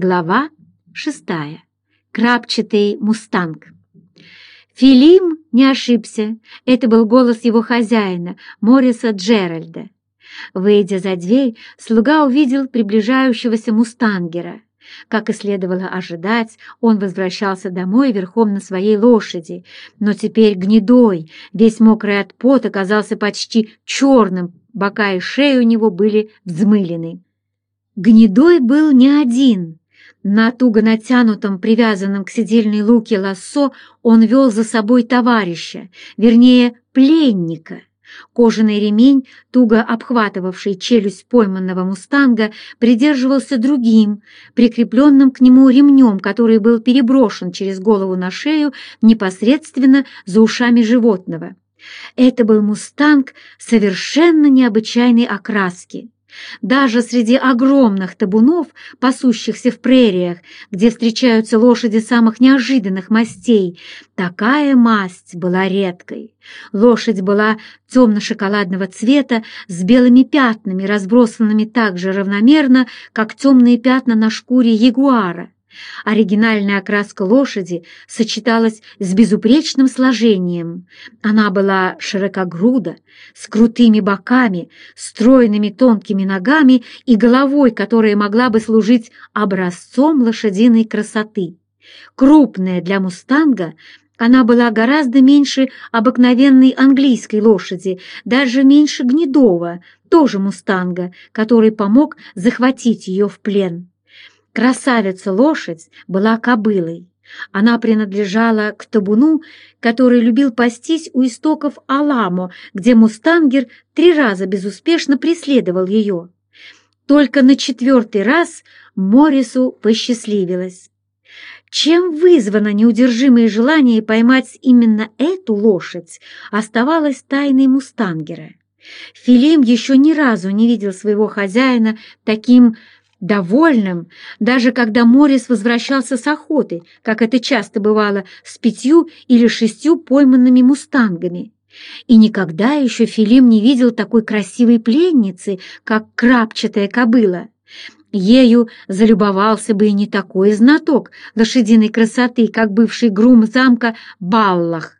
Глава шестая. Крапчатый мустанг. Филим не ошибся. Это был голос его хозяина, Мориса Джеральда. Выйдя за дверь, слуга увидел приближающегося мустангера. Как и следовало ожидать, он возвращался домой верхом на своей лошади, но теперь гнедой, весь мокрый от пота, оказался почти черным, бока и шея у него были взмылены. Гнедой был не один. На туго натянутом, привязанном к седельной луке лассо он вел за собой товарища, вернее, пленника. Кожаный ремень, туго обхватывавший челюсть пойманного мустанга, придерживался другим, прикрепленным к нему ремнем, который был переброшен через голову на шею непосредственно за ушами животного. Это был мустанг совершенно необычайной окраски. Даже среди огромных табунов, пасущихся в прериях, где встречаются лошади самых неожиданных мастей, такая масть была редкой. Лошадь была темно-шоколадного цвета с белыми пятнами, разбросанными так же равномерно, как темные пятна на шкуре ягуара. Оригинальная окраска лошади сочеталась с безупречным сложением. Она была широкогруда, с крутыми боками, стройными тонкими ногами и головой, которая могла бы служить образцом лошадиной красоты. Крупная для мустанга, она была гораздо меньше обыкновенной английской лошади, даже меньше гнедого, тоже мустанга, который помог захватить ее в плен. Красавица-лошадь была кобылой. Она принадлежала к табуну, который любил пастись у истоков Аламо, где мустангер три раза безуспешно преследовал ее. Только на четвертый раз Морису посчастливилось. Чем вызвано неудержимое желание поймать именно эту лошадь, оставалось тайной мустангера. Филим еще ни разу не видел своего хозяина таким довольным, даже когда Морис возвращался с охоты, как это часто бывало, с пятью или шестью пойманными мустангами. И никогда еще Филим не видел такой красивой пленницы, как крапчатая кобыла. Ею залюбовался бы и не такой знаток лошадиной красоты, как бывший грум замка Баллах.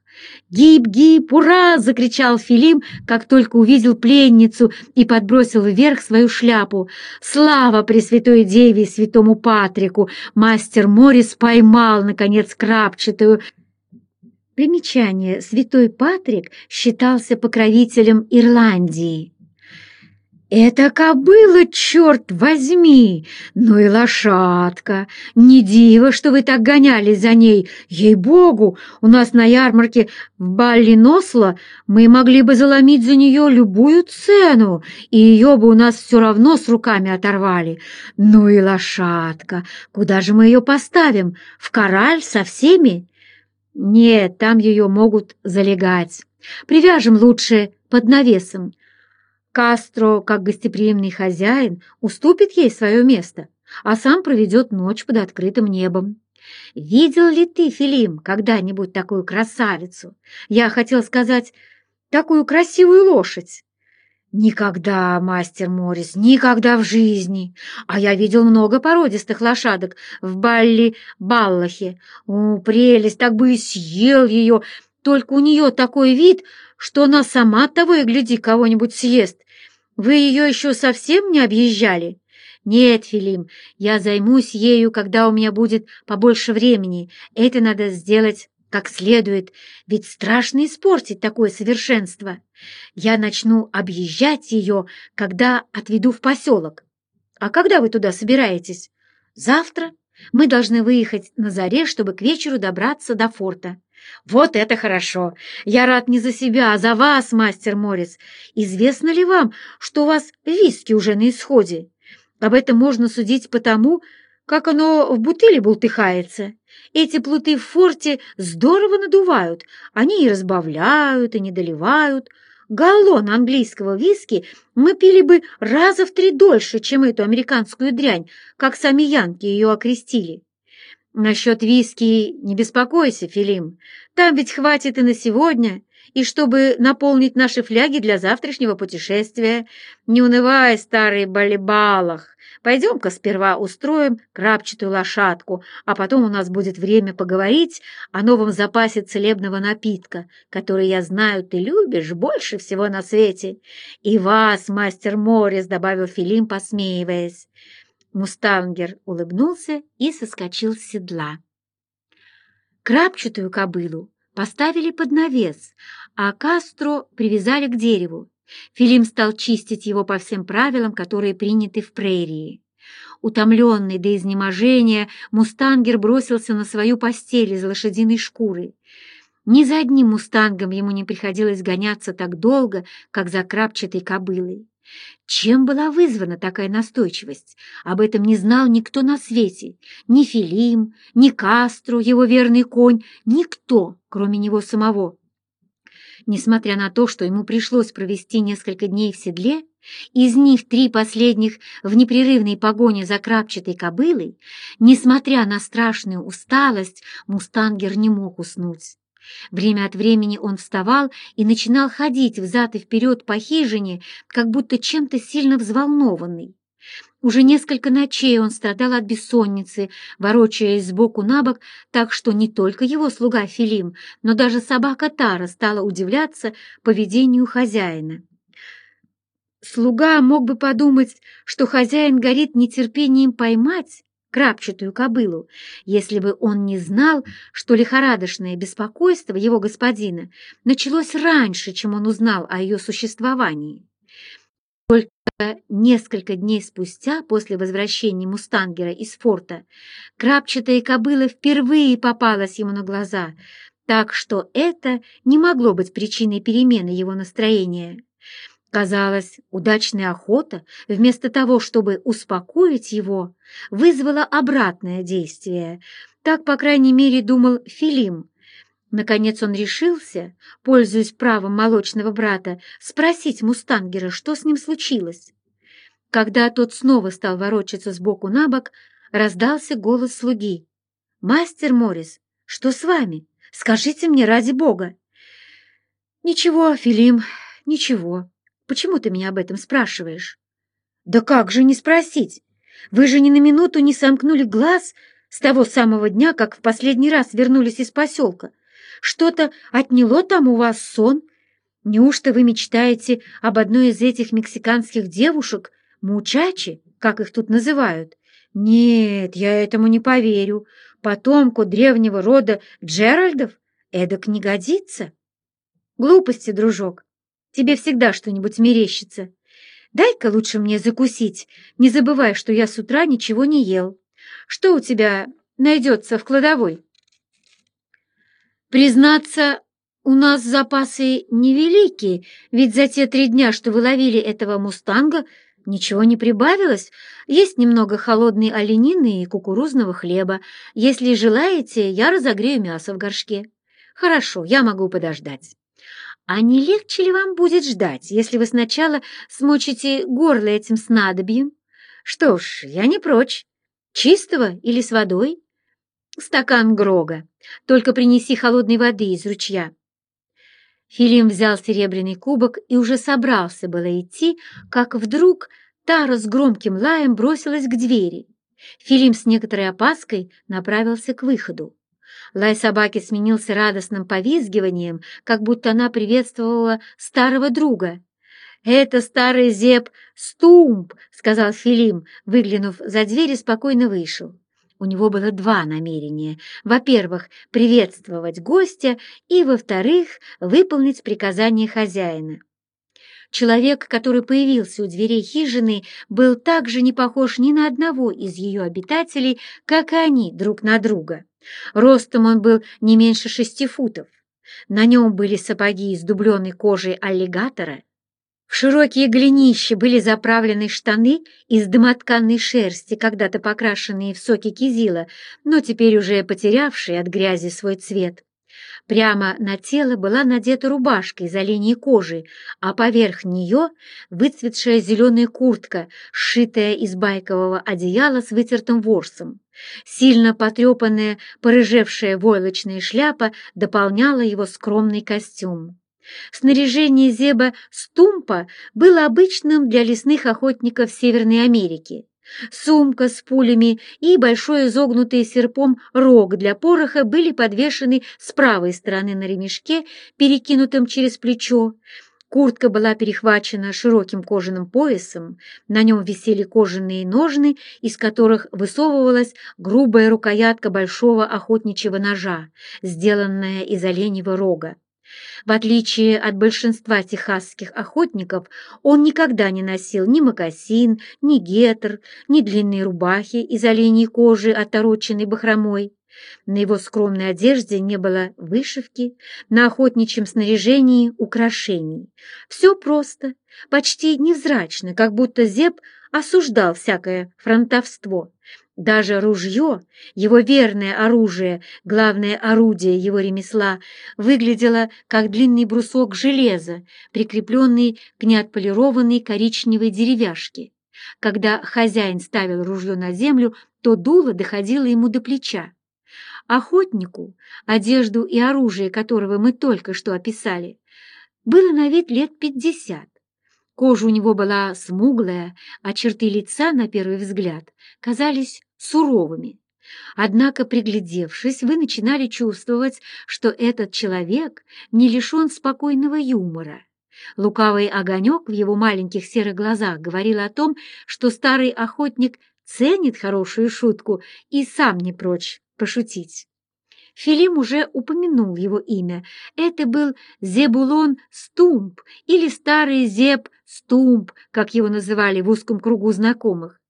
«Гиб-гиб, ура!» — закричал Филим, как только увидел пленницу и подбросил вверх свою шляпу. «Слава Пресвятой Деве и Святому Патрику!» Мастер Морис поймал, наконец, крапчатую. Примечание. Святой Патрик считался покровителем Ирландии. «Это кобыла, черт возьми! Ну и лошадка! Не диво, что вы так гонялись за ней! Ей-богу, у нас на ярмарке в Балли-Носло мы могли бы заломить за нее любую цену, и ее бы у нас все равно с руками оторвали! Ну и лошадка! Куда же мы ее поставим? В кораль со всеми?» «Нет, там ее могут залегать. Привяжем лучше под навесом». Кастро, как гостеприимный хозяин, уступит ей свое место, а сам проведет ночь под открытым небом. Видел ли ты, Филим, когда-нибудь такую красавицу? Я хотел сказать, такую красивую лошадь. Никогда, мастер Моррис, никогда в жизни. А я видел много породистых лошадок в Балли-Баллахе. О, прелесть, так бы и съел ее, только у нее такой вид, что она сама того и гляди кого-нибудь съест. Вы ее еще совсем не объезжали? Нет, Филим, я займусь ею, когда у меня будет побольше времени. Это надо сделать как следует, ведь страшно испортить такое совершенство. Я начну объезжать ее, когда отведу в поселок. А когда вы туда собираетесь? Завтра. Мы должны выехать на заре, чтобы к вечеру добраться до форта. «Вот это хорошо! Я рад не за себя, а за вас, мастер Моррис. Известно ли вам, что у вас виски уже на исходе? Об этом можно судить потому, как оно в бутыле бултыхается. Эти плуты в форте здорово надувают, они и разбавляют, и не доливают. Галлон английского виски мы пили бы раза в три дольше, чем эту американскую дрянь, как сами янки ее окрестили. Насчет виски не беспокойся, Филим. Там ведь хватит и на сегодня, и чтобы наполнить наши фляги для завтрашнего путешествия. Не унывай, старый балибалах. Пойдем-ка сперва устроим крапчатую лошадку, а потом у нас будет время поговорить о новом запасе целебного напитка, который, я знаю, ты любишь больше всего на свете. И вас, мастер Моррис, — добавил Филим, посмеиваясь. Мустангер улыбнулся и соскочил с седла. Крапчатую кобылу поставили под навес, а Кастро привязали к дереву. Филим стал чистить его по всем правилам, которые приняты в прерии. Утомленный до изнеможения, мустангер бросился на свою постель из лошадиной шкуры. Ни за одним мустангом ему не приходилось гоняться так долго, как за крапчатой кобылой. Чем была вызвана такая настойчивость? Об этом не знал никто на свете. Ни Филим, ни Кастру, его верный конь, никто, кроме него самого. Несмотря на то, что ему пришлось провести несколько дней в седле, из них три последних в непрерывной погоне за крапчатой кобылой, несмотря на страшную усталость, мустангер не мог уснуть. Время от времени он вставал и начинал ходить взад и вперед по хижине, как будто чем-то сильно взволнованный. Уже несколько ночей он страдал от бессонницы, ворочаясь сбоку на бок, так что не только его слуга Филим, но даже собака Тара стала удивляться поведению хозяина. Слуга мог бы подумать, что хозяин горит нетерпением поймать крапчатую кобылу, если бы он не знал, что лихорадочное беспокойство его господина началось раньше, чем он узнал о ее существовании. Только несколько дней спустя, после возвращения Мустангера из форта, крапчатая кобыла впервые попалась ему на глаза, так что это не могло быть причиной перемены его настроения. Казалось, удачная охота, вместо того, чтобы успокоить его, вызвала обратное действие. Так, по крайней мере, думал Филим. Наконец он решился, пользуясь правом молочного брата, спросить Мустангера, что с ним случилось. Когда тот снова стал ворочаться сбоку на бок, раздался голос слуги. «Мастер Моррис, что с вами? Скажите мне ради бога!» «Ничего, Филим, ничего», Почему ты меня об этом спрашиваешь? Да как же не спросить? Вы же ни на минуту не сомкнули глаз с того самого дня, как в последний раз вернулись из поселка. Что-то отняло там у вас сон? Неужто вы мечтаете об одной из этих мексиканских девушек, мучачи, как их тут называют? Нет, я этому не поверю. Потомку древнего рода Джеральдов эдак не годится. Глупости, дружок. Тебе всегда что-нибудь мерещится. Дай-ка лучше мне закусить. Не забывай, что я с утра ничего не ел. Что у тебя найдется в кладовой? Признаться, у нас запасы невеликие, ведь за те три дня, что вы ловили этого мустанга, ничего не прибавилось. Есть немного холодной оленины и кукурузного хлеба. Если желаете, я разогрею мясо в горшке. Хорошо, я могу подождать. А не легче ли вам будет ждать, если вы сначала смочите горло этим снадобьем? Что ж, я не прочь. Чистого или с водой? Стакан Грога. Только принеси холодной воды из ручья. Филим взял серебряный кубок и уже собрался было идти, как вдруг Тара с громким лаем бросилась к двери. Филим с некоторой опаской направился к выходу. Лай собаки сменился радостным повизгиванием, как будто она приветствовала старого друга. «Это старый зеб Стумп», — сказал Филим, выглянув за дверь и спокойно вышел. У него было два намерения. Во-первых, приветствовать гостя, и, во-вторых, выполнить приказание хозяина. Человек, который появился у дверей хижины, был так же не похож ни на одного из ее обитателей, как и они друг на друга. Ростом он был не меньше шести футов. На нем были сапоги из дубленой кожи аллигатора. В широкие голенища были заправлены штаны из домотканной шерсти, когда-то покрашенные в соки кизила, но теперь уже потерявшие от грязи свой цвет. Прямо на тело была надета рубашка из оленьей кожи, а поверх нее выцветшая зеленая куртка, сшитая из байкового одеяла с вытертым ворсом. Сильно потрепанная, порыжевшая войлочная шляпа дополняла его скромный костюм. Снаряжение Зеба Стумпа было обычным для лесных охотников Северной Америки. Сумка с пулями и большой изогнутый серпом рог для пороха были подвешены с правой стороны на ремешке, перекинутом через плечо. Куртка была перехвачена широким кожаным поясом, на нем висели кожаные ножны, из которых высовывалась грубая рукоятка большого охотничьего ножа, сделанная из оленьего рога. В отличие от большинства техасских охотников, он никогда не носил ни мокасин, ни гетр, ни длинные рубахи из оленьей кожи, отороченной бахромой. На его скромной одежде не было вышивки, на охотничьем снаряжении украшений. Все просто, почти невзрачно, как будто Зеб осуждал всякое фронтовство. Даже ружье, его верное оружие, главное орудие его ремесла, выглядело как длинный брусок железа, прикрепленный к неотполированной коричневой деревяшке. Когда хозяин ставил ружье на землю, то дуло доходило ему до плеча. Охотнику, одежду и оружие которого мы только что описали, было на вид лет пятьдесят. Кожа у него была смуглая, а черты лица, на первый взгляд, казались суровыми. Однако, приглядевшись, вы начинали чувствовать, что этот человек не лишен спокойного юмора. Лукавый огонек в его маленьких серых глазах говорил о том, что старый охотник ценит хорошую шутку и сам не прочь пошутить. Филим уже упомянул его имя. Это был Зебулон Стумп или старый Зеб Стумп, как его называли в узком кругу знакомых.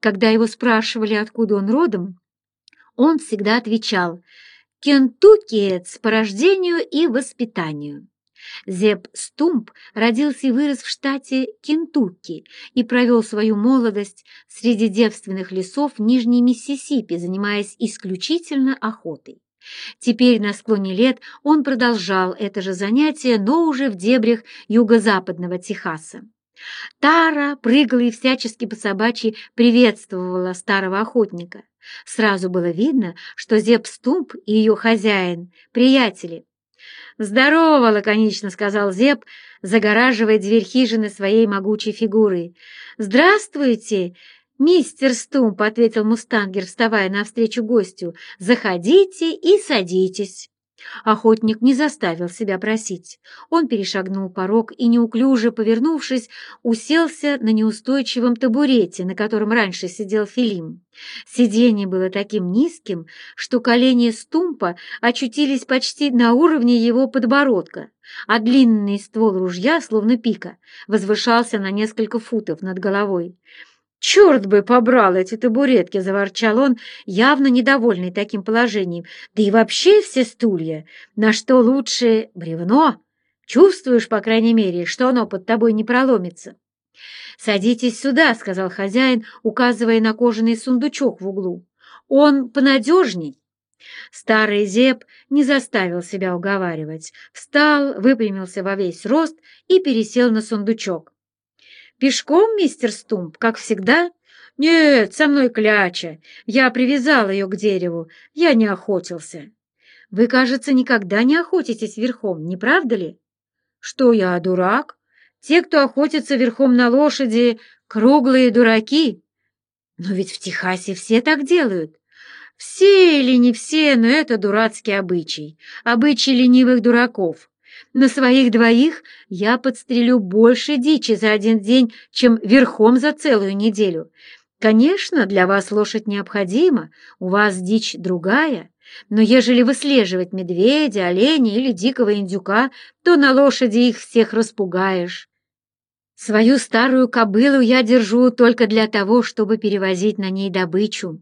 Когда его спрашивали, откуда он родом, он всегда отвечал «Кентукиец по рождению и воспитанию». Зеб Стумп родился и вырос в штате Кентукки и провел свою молодость среди девственных лесов Нижней Миссисипи, занимаясь исключительно охотой. Теперь на склоне лет он продолжал это же занятие, но уже в дебрях юго-западного Техаса. Тара прыгала и всячески по собачьи приветствовала старого охотника. Сразу было видно, что Зеб Стумп и ее хозяин — приятели. «Здорово!» — лаконично сказал Зеб, загораживая дверь хижины своей могучей фигурой. «Здравствуйте!» «Мистер Стумп», — ответил Мустангер, вставая навстречу гостю, — «заходите и садитесь». Охотник не заставил себя просить. Он перешагнул порог и, неуклюже повернувшись, уселся на неустойчивом табурете, на котором раньше сидел Филим. Сиденье было таким низким, что колени Стумпа очутились почти на уровне его подбородка, а длинный ствол ружья, словно пика, возвышался на несколько футов над головой. «Черт бы побрал эти табуретки!» — заворчал он, явно недовольный таким положением. «Да и вообще все стулья! На что лучше бревно? Чувствуешь, по крайней мере, что оно под тобой не проломится?» «Садитесь сюда», — сказал хозяин, указывая на кожаный сундучок в углу. «Он понадежней». Старый Зеб не заставил себя уговаривать. Встал, выпрямился во весь рост и пересел на сундучок. «Пешком, мистер Стумп, как всегда?» «Нет, со мной кляча. Я привязал ее к дереву. Я не охотился». «Вы, кажется, никогда не охотитесь верхом, не правда ли?» «Что я, дурак? Те, кто охотится верхом на лошади, круглые дураки». «Но ведь в Техасе все так делают». «Все или не все, но это дурацкий обычай. Обычай ленивых дураков. На своих двоих я подстрелю больше дичи за один день, чем верхом за целую неделю. Конечно, для вас лошадь необходима, у вас дичь другая, но ежели выслеживать медведя, оленя или дикого индюка, то на лошади их всех распугаешь. Свою старую кобылу я держу только для того, чтобы перевозить на ней добычу.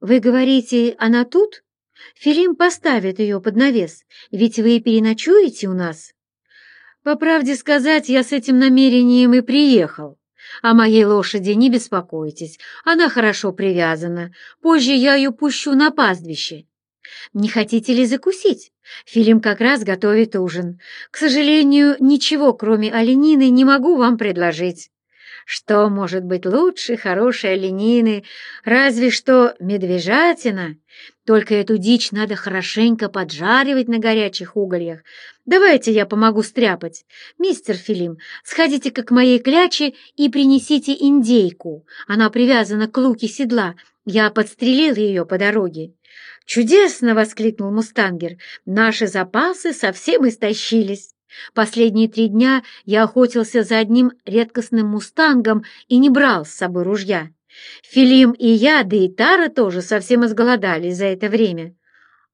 Вы говорите, она тут? Филим поставит ее под навес, ведь вы переночуете у нас. По правде сказать, я с этим намерением и приехал. О моей лошади не беспокойтесь, она хорошо привязана. Позже я ее пущу на пастбище. Не хотите ли закусить? Филим как раз готовит ужин. К сожалению, ничего, кроме оленины, не могу вам предложить. Что может быть лучше хорошей оленины? Разве что медвежатина. Только эту дичь надо хорошенько поджаривать на горячих угольях. Давайте я помогу стряпать. Мистер Филим, сходите-ка к моей кляче и принесите индейку. Она привязана к луке седла. Я подстрелил ее по дороге. «Чудесно!» — воскликнул Мустангер. «Наши запасы совсем истощились. Последние три дня я охотился за одним редкостным мустангом и не брал с собой ружья. Филим и я, да и Тара тоже совсем изголодались за это время».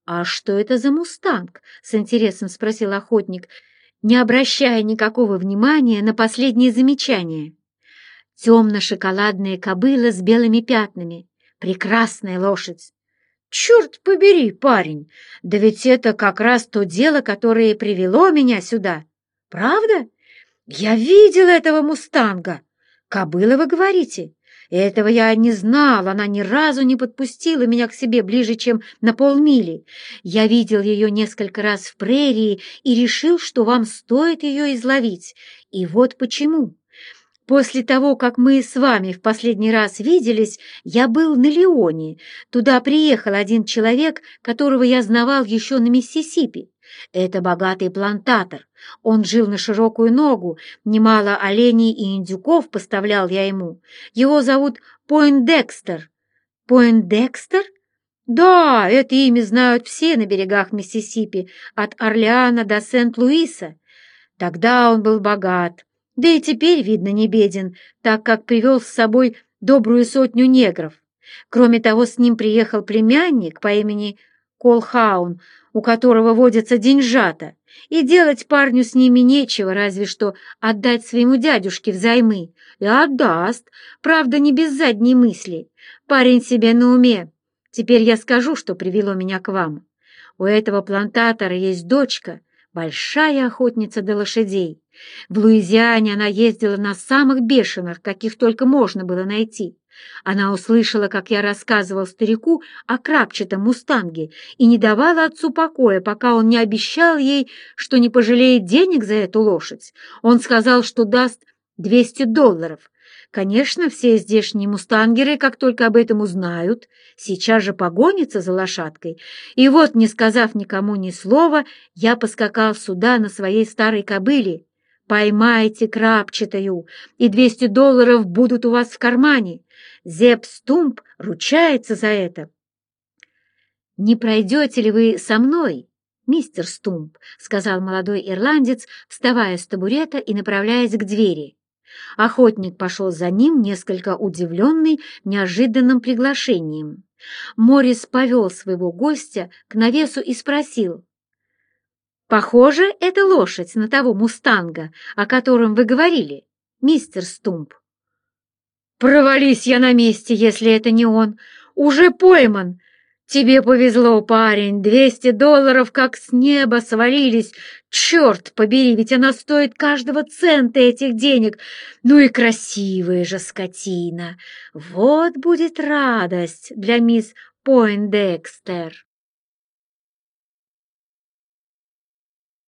«А что это за мустанг?» — с интересом спросил охотник, не обращая никакого внимания на последнее замечание. «Темно-шоколадная кобыла с белыми пятнами. Прекрасная лошадь. «Черт побери, парень! Да ведь это как раз то дело, которое привело меня сюда. Правда? Я видел этого мустанга. Кобыла, вы говорите? Этого я не знал, она ни разу не подпустила меня к себе ближе, чем на полмили. Я видел ее несколько раз в прерии и решил, что вам стоит ее изловить. И вот почему. После того, как мы с вами в последний раз виделись, я был на Леоне. Туда приехал один человек, которого я знавал еще на Миссисипи. Это богатый плантатор. Он жил на широкую ногу, немало оленей и индюков поставлял я ему. Его зовут Пойндекстер. Пойндекстер? Да, это имя знают все на берегах Миссисипи, от Орлеана до Сент-Луиса. Тогда он был богат. Да и теперь, видно, не беден, так как привел с собой добрую сотню негров. Кроме того, с ним приехал племянник по имени Колхаун, у которого водятся деньжата, и делать парню с ними нечего, разве что отдать своему дядюшке взаймы. И отдаст, правда, не без задней мысли. Парень себе на уме. Теперь я скажу, что привело меня к вам. У этого плантатора есть дочка, большая охотница до лошадей. В Луизиане она ездила на самых бешеных, каких только можно было найти. Она услышала, как я рассказывал старику о крапчатом мустанге и не давала отцу покоя, пока он не обещал ей, что не пожалеет денег за эту лошадь. Он сказал, что даст 200 долларов. Конечно, все здешние мустангеры, как только об этом узнают, сейчас же погонятся за лошадкой. И вот, не сказав никому ни слова, я поскакал сюда на своей старой кобыле, Поймайте крапчатую, и двести долларов будут у вас в кармане. Зеп Стумп ручается за это. «Не пройдете ли вы со мной, мистер Стумп?» — сказал молодой ирландец, вставая с табурета и направляясь к двери. Охотник пошел за ним, несколько удивленный неожиданным приглашением. Морис повел своего гостя к навесу и спросил, Похоже, это лошадь на того мустанга, о котором вы говорили, мистер Стумп. Провались я на месте, если это не он. Уже пойман. Тебе повезло, парень, двести долларов как с неба свалились. Черт побери, ведь она стоит каждого цента этих денег. Ну и красивая же скотина. Вот будет радость для мисс Пойндекстер.